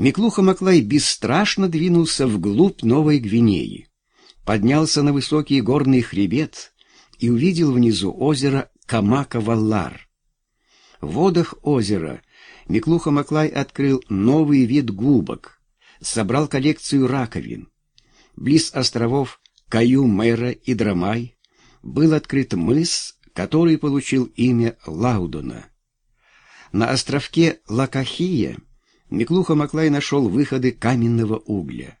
Миклуха Маклай бесстрашно двинулся вглубь Новой Гвинеи, поднялся на высокий горный хребет и увидел внизу озеро Камака-Валлар. В водах озера Миклуха Маклай открыл новый вид губок, собрал коллекцию раковин. Близ островов Каю-Мэра и Драмай был открыт мыс, который получил имя Лаудона. На островке Лакахия Миклуха Маклай нашел выходы каменного угля.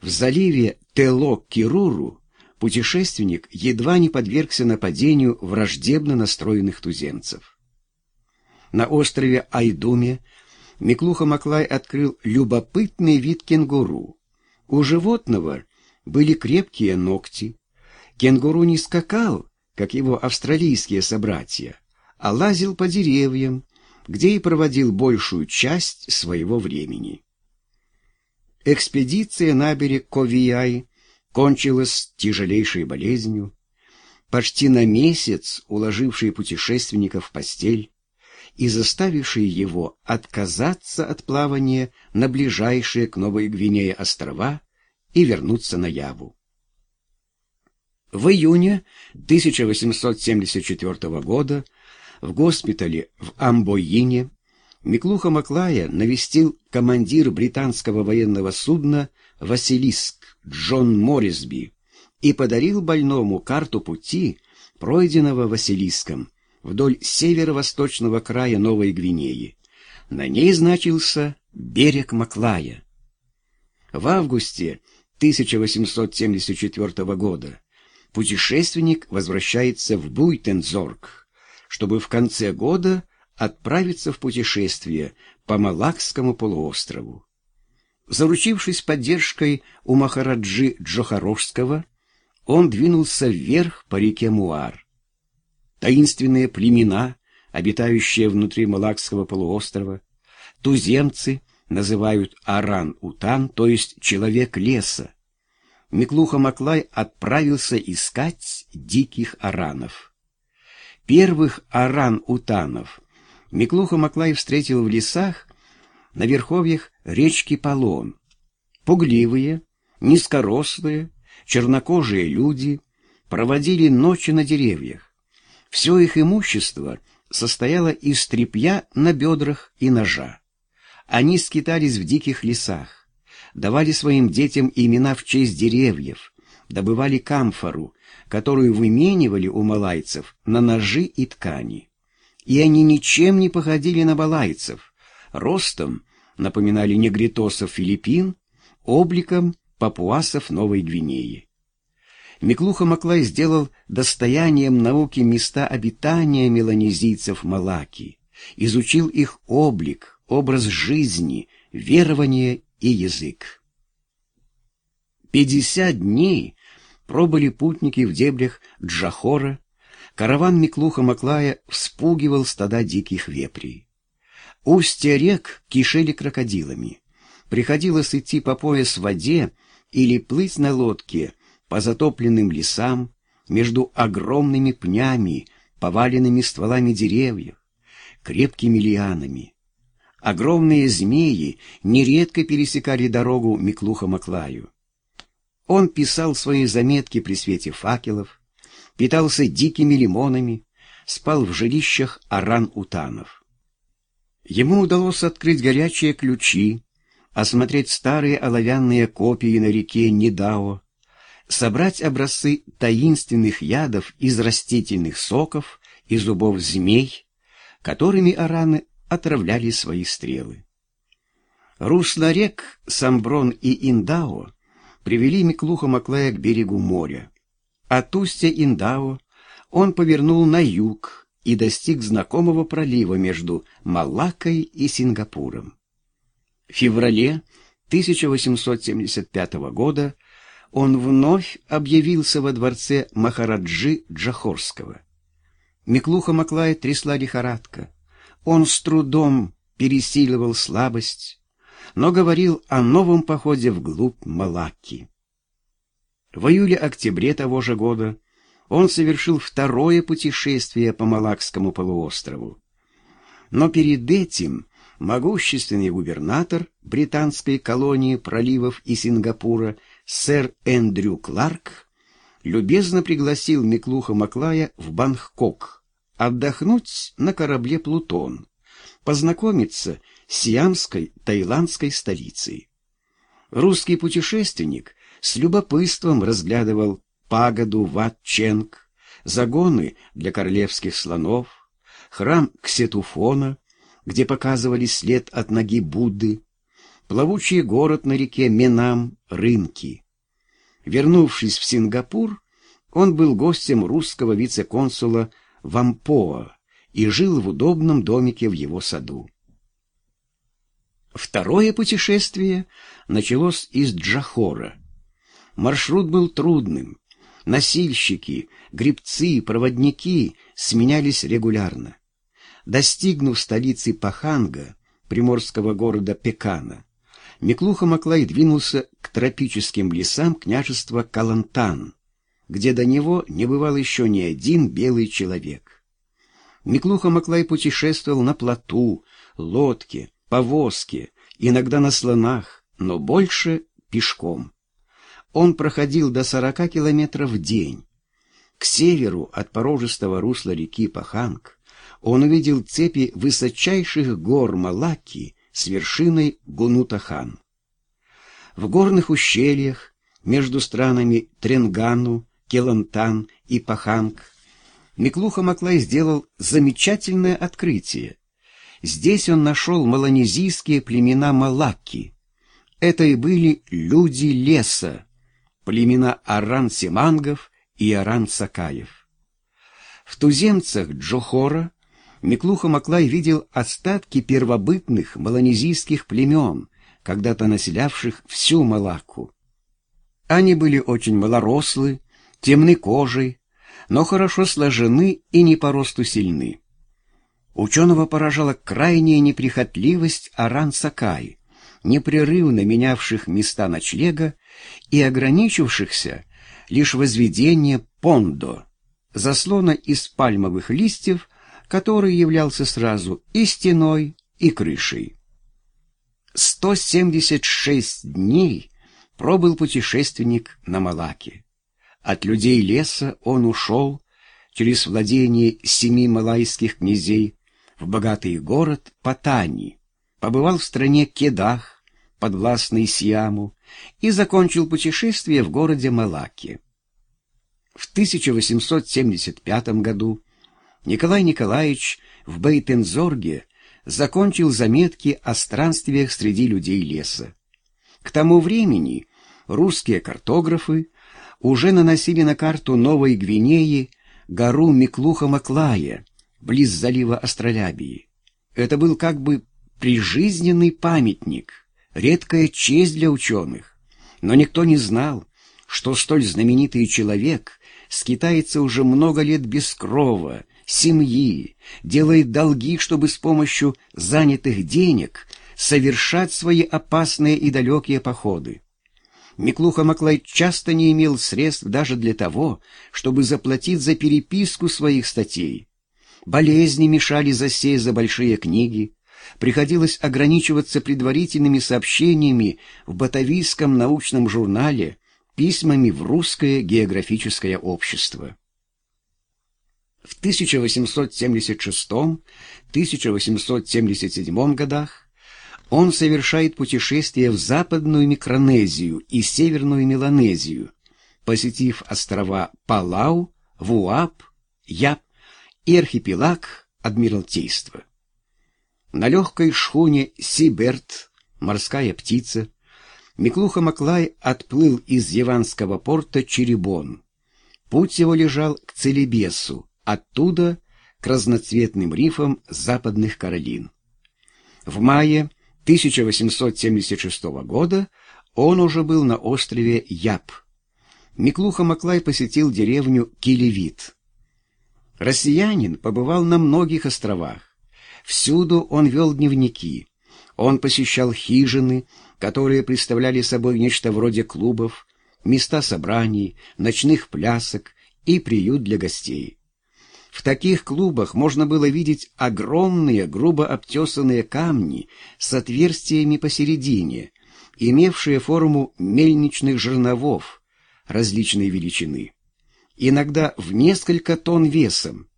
В заливе Телок-Кируру путешественник едва не подвергся нападению враждебно настроенных туземцев. На острове Айдуме Миклуха Маклай открыл любопытный вид кенгуру. У животного были крепкие ногти. Кенгуру не скакал, как его австралийские собратья, а лазил по деревьям, где и проводил большую часть своего времени. Экспедиция на берег Ковияй кончилась тяжелейшей болезнью, почти на месяц уложившей путешественника в постель и заставившей его отказаться от плавания на ближайшие к Новой Гвинее острова и вернуться на Яву. В июне 1874 года в госпитале в Амбоине Миклуха Маклая навестил командир британского военного судна «Василиск» Джон Моррисби и подарил больному карту пути, пройденного Василиском, вдоль северо-восточного края Новой Гвинеи. На ней значился берег Маклая. В августе 1874 года путешественник возвращается в Буйтензорг, чтобы в конце года отправиться в путешествие по Малакскому полуострову. Заручившись поддержкой у Махараджи Джохаровского, он двинулся вверх по реке Муар. Таинственные племена, обитающие внутри Малакского полуострова, туземцы называют Аран-Утан, то есть человек леса, Миклуха Маклай отправился искать диких аранов. Первых аран-утанов Миклуха Маклай встретил в лесах на верховьях речки Полон. Пугливые, низкорослые, чернокожие люди проводили ночи на деревьях. Все их имущество состояло из тряпья на бедрах и ножа. Они скитались в диких лесах давали своим детям имена в честь деревьев, добывали камфору, которую выменивали у малайцев на ножи и ткани. И они ничем не походили на малайцев, ростом напоминали негритосов Филиппин, обликом папуасов Новой Гвинеи. Миклуха Маклай сделал достоянием науки места обитания меланезийцев Малаки, изучил их облик, образ жизни, верование и язык. Пятьдесят дней пробыли путники в дебрях Джахора, караван Миклуха Маклая вспугивал стада диких вепрей. Устья рек кишели крокодилами. Приходилось идти по пояс в воде или плыть на лодке по затопленным лесам между огромными пнями, поваленными стволами деревьев, крепкими лианами. Огромные змеи нередко пересекали дорогу Миклуха-Маклаю. Он писал свои заметки при свете факелов, питался дикими лимонами, спал в жилищах аран-утанов. Ему удалось открыть горячие ключи, осмотреть старые оловянные копии на реке Недао, собрать образцы таинственных ядов из растительных соков и зубов змей, которыми араны отравляли свои стрелы. Русло рек Самброн и Индао привели Миклуха Маклая к берегу моря. От устья Индао он повернул на юг и достиг знакомого пролива между Малаккой и Сингапуром. В феврале 1875 года он вновь объявился во дворце Махараджи Джахорского. Миклуха Маклая трясла лихорадка. Он с трудом пересиливал слабость, но говорил о новом походе вглубь Малакки. В июле-октябре того же года он совершил второе путешествие по Малакскому полуострову. Но перед этим могущественный губернатор британской колонии проливов и Сингапура сэр Эндрю Кларк любезно пригласил Миклуха Маклая в Бангкок отдохнуть на корабле «Плутон», познакомиться сиамской таиландской столицей. Русский путешественник с любопытством разглядывал пагоду Ват-Ченг, загоны для королевских слонов, храм Ксетуфона, где показывали след от ноги Будды, плавучий город на реке Менам, рынки. Вернувшись в Сингапур, он был гостем русского вице-консула Вампоа и жил в удобном домике в его саду. Второе путешествие началось из Джахора. Маршрут был трудным. Носильщики, гребцы, проводники сменялись регулярно. Достигнув столицы Паханга, приморского города Пекана, Миклуха Маклай двинулся к тропическим лесам княжества Калантан, где до него не бывал еще ни один белый человек. Миклуха Маклай путешествовал на плоту, лодке, повозке, иногда на слонах, но больше пешком. Он проходил до сорока километров в день. К северу от порожистого русла реки Паханг он увидел цепи высочайших гор Малаки с вершиной Гунутахан. В горных ущельях между странами Тренгану, Келантан и Паханг Миклуха Маклай сделал замечательное открытие. Здесь он нашел малонезийские племена Малакки. Это и были люди леса, племена Аран-Симангов и Аран-Сакаев. В туземцах Джохора Миклуха Маклай видел остатки первобытных малонезийских племен, когда-то населявших всю Малакку. Они были очень малорослы, темны кожей, но хорошо сложены и не по росту сильны. Ученого поражала крайняя неприхотливость Аран Сакай, непрерывно менявших места ночлега и ограничившихся лишь возведение пондо, заслона из пальмовых листьев, который являлся сразу и стеной, и крышей. 176 дней пробыл путешественник на Малаке. От людей леса он ушел через владение семи малайских князей в богатый город Патани, побывал в стране Кедах, подвластный Сиаму, и закончил путешествие в городе Малаке. В 1875 году Николай Николаевич в Бейтензорге закончил заметки о странствиях среди людей леса. К тому времени русские картографы уже наносили на карту Новой Гвинеи гору Миклуха-Маклая, близ залива Астролябии. Это был как бы прижизненный памятник, редкая честь для ученых. Но никто не знал, что столь знаменитый человек скитается уже много лет без крова, семьи, делает долги, чтобы с помощью занятых денег совершать свои опасные и далекие походы. Миклуха Маклай часто не имел средств даже для того, чтобы заплатить за переписку своих статей. Болезни мешали засесть за большие книги, приходилось ограничиваться предварительными сообщениями в Батавийском научном журнале, письмами в Русское географическое общество. В 1876-1877 годах он совершает путешествие в Западную Микронезию и Северную Меланезию, посетив острова Палау, Вуап, Яп и архипелаг Адмиралтейства. На легкой шхуне Сиберт, морская птица, Миклуха Маклай отплыл из Яванского порта Черебон. Путь его лежал к Целебесу, оттуда к разноцветным рифам западных Каролин. В мае 1876 года он уже был на острове Яп. Миклуха Маклай посетил деревню Килевит. Россиянин побывал на многих островах. Всюду он вел дневники. Он посещал хижины, которые представляли собой нечто вроде клубов, места собраний, ночных плясок и приют для гостей. В таких клубах можно было видеть огромные грубо обтесанные камни с отверстиями посередине, имевшие форму мельничных жерновов различной величины, иногда в несколько тонн весом.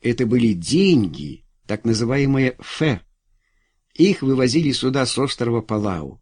Это были деньги, так называемые «фе». Их вывозили сюда с острова Палау.